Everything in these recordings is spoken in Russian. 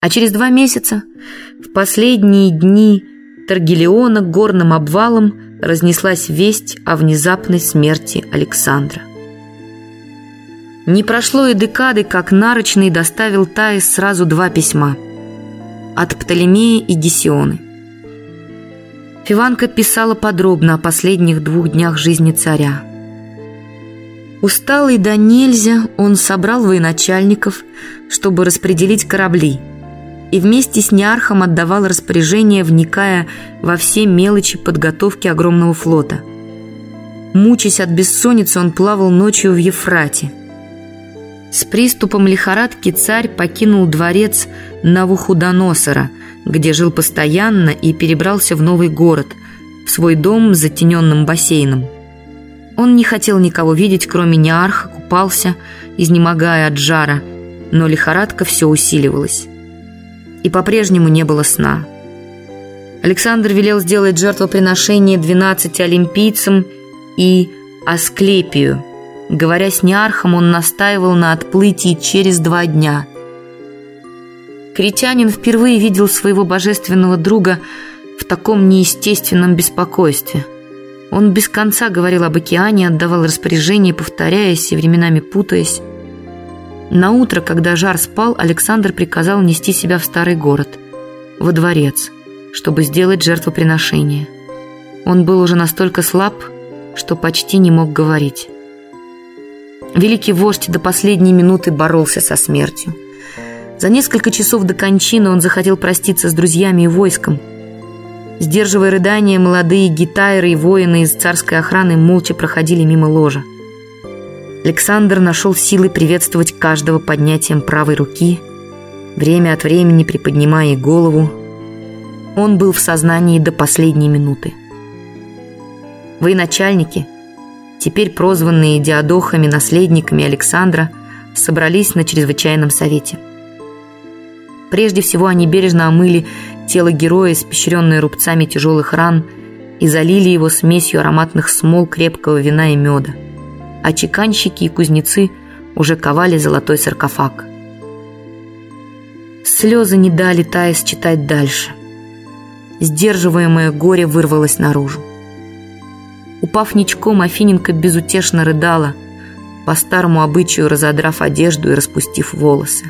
А через два месяца, в последние дни Таргелиона горным обвалом разнеслась весть о внезапной смерти Александра. Не прошло и декады, как Нарочный доставил Таис сразу два письма от Птолемея и Гесионы. Фиванка писала подробно о последних двух днях жизни царя. Усталый до нельзя, он собрал военачальников, чтобы распределить корабли, и вместе с Неархом отдавал распоряжение, вникая во все мелочи подготовки огромного флота. Мучаясь от бессонницы, он плавал ночью в Ефрате. С приступом лихорадки царь покинул дворец Навуходоносора – где жил постоянно и перебрался в новый город, в свой дом с затененным бассейном. Он не хотел никого видеть, кроме неарха, купался, изнемогая от жара, но лихорадка все усиливалась. И по-прежнему не было сна. Александр велел сделать жертвоприношение 12 олимпийцам и Асклепию. Говоря с неархом, он настаивал на отплытии через два дня – Критянин впервые видел своего божественного друга в таком неестественном беспокойстве. Он без конца говорил об океане, отдавал распоряжения, повторяясь и временами путаясь. На утро, когда жар спал, Александр приказал нести себя в старый город, во дворец, чтобы сделать жертвоприношение. Он был уже настолько слаб, что почти не мог говорить. Великий вождь до последней минуты боролся со смертью. За несколько часов до кончины он захотел проститься с друзьями и войском. Сдерживая рыдания, молодые гитайры и воины из царской охраны молча проходили мимо ложа. Александр нашел силы приветствовать каждого поднятием правой руки, время от времени приподнимая голову. Он был в сознании до последней минуты. Военачальники, теперь прозванные диадохами, наследниками Александра, собрались на чрезвычайном совете – Прежде всего они бережно омыли тело героя, испещренное рубцами тяжелых ран, и залили его смесью ароматных смол крепкого вина и меда. А чеканщики и кузнецы уже ковали золотой саркофаг. Слезы не дали Таис читать дальше. Сдерживаемое горе вырвалось наружу. Упав ничком, Афиненко безутешно рыдала, по старому обычаю разодрав одежду и распустив волосы.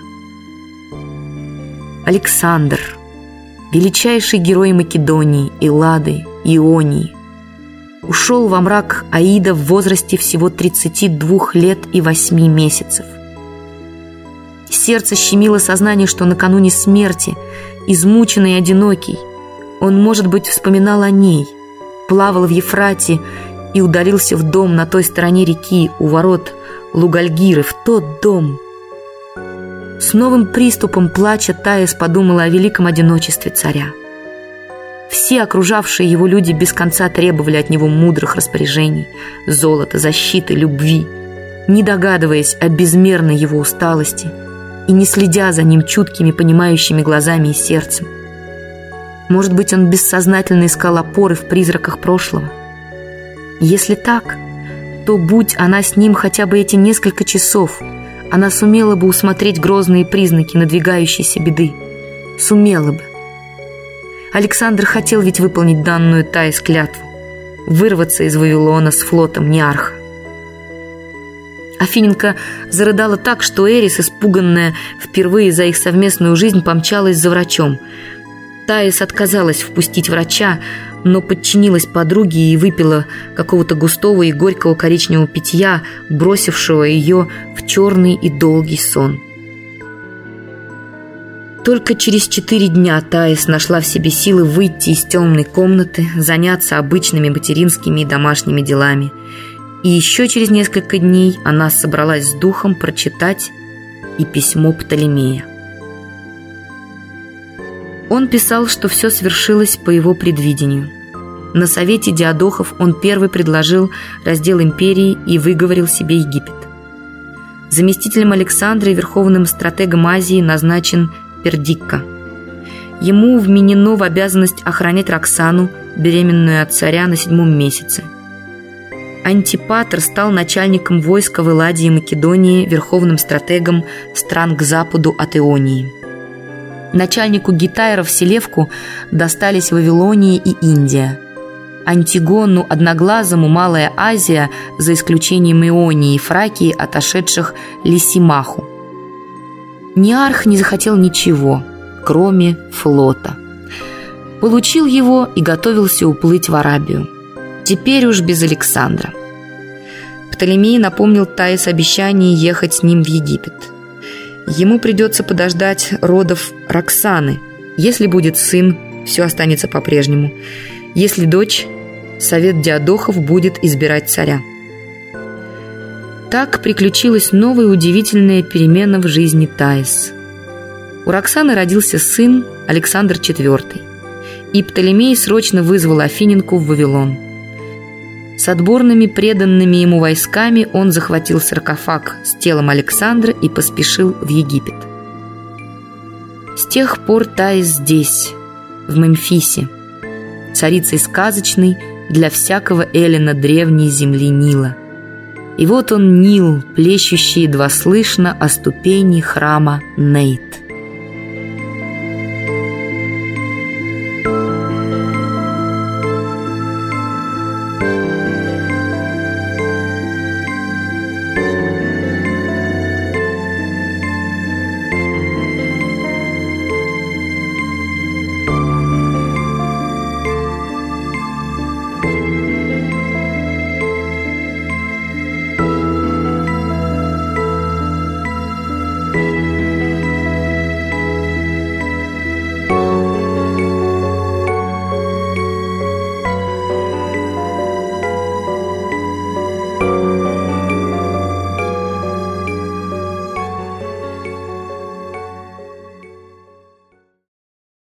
Александр, величайший герой Македонии, Эллады, Ионии, ушел во мрак Аида в возрасте всего 32 лет и 8 месяцев. Сердце щемило сознание, что накануне смерти, измученный и одинокий, он, может быть, вспоминал о ней, плавал в Ефрате и ударился в дом на той стороне реки у ворот Лугальгиры, в тот дом, с новым приступом плача Таис подумала о великом одиночестве царя. Все окружавшие его люди без конца требовали от него мудрых распоряжений, золота, защиты, любви, не догадываясь о безмерной его усталости и не следя за ним чуткими, понимающими глазами и сердцем. Может быть, он бессознательно искал опоры в призраках прошлого. Если так, то будь она с ним хотя бы эти несколько часов – она сумела бы усмотреть грозные признаки надвигающейся беды. Сумела бы. Александр хотел ведь выполнить данную Таис клятву. Вырваться из Вавилона с флотом Неарха. Афиненко зарыдала так, что Эрис, испуганная впервые за их совместную жизнь, помчалась за врачом. Таис отказалась впустить врача, но подчинилась подруге и выпила какого-то густого и горького коричневого питья, бросившего ее в черный и долгий сон. Только через четыре дня Таис нашла в себе силы выйти из темной комнаты, заняться обычными материнскими и домашними делами. И еще через несколько дней она собралась с духом прочитать и письмо Птолемея. Он писал, что все свершилось по его предвидению. На совете диадохов он первый предложил раздел империи и выговорил себе Египет. Заместителем Александра и верховным стратегом Азии назначен Пердикка. Ему вменено в обязанность охранять Роксану, беременную от царя на седьмом месяце. Антипатр стал начальником войска в Элладии и Македонии, верховным стратегом стран к западу от Ионии. Начальнику гитайров Селевку достались Вавилония и Индия. Антигону Одноглазому Малая Азия, за исключением Ионии и Фракии, отошедших Лисимаху. Ниарх не захотел ничего, кроме флота. Получил его и готовился уплыть в Арабию. Теперь уж без Александра. Птолемей напомнил Таис обещание ехать с ним в Египет – Ему придется подождать родов Роксаны. Если будет сын, все останется по-прежнему. Если дочь, совет Диадохов будет избирать царя. Так приключилась новая удивительная перемена в жизни Таис. У Роксаны родился сын Александр IV, и Птолемей срочно вызвал Афиненку в Вавилон – с отборными преданными ему войсками он захватил саркофаг с телом Александра и поспешил в Египет. С тех пор Таис здесь, в Мемфисе, царицей сказочной для всякого Эллина древней земли Нила. И вот он Нил, плещущий едва слышно о ступени храма Нейт.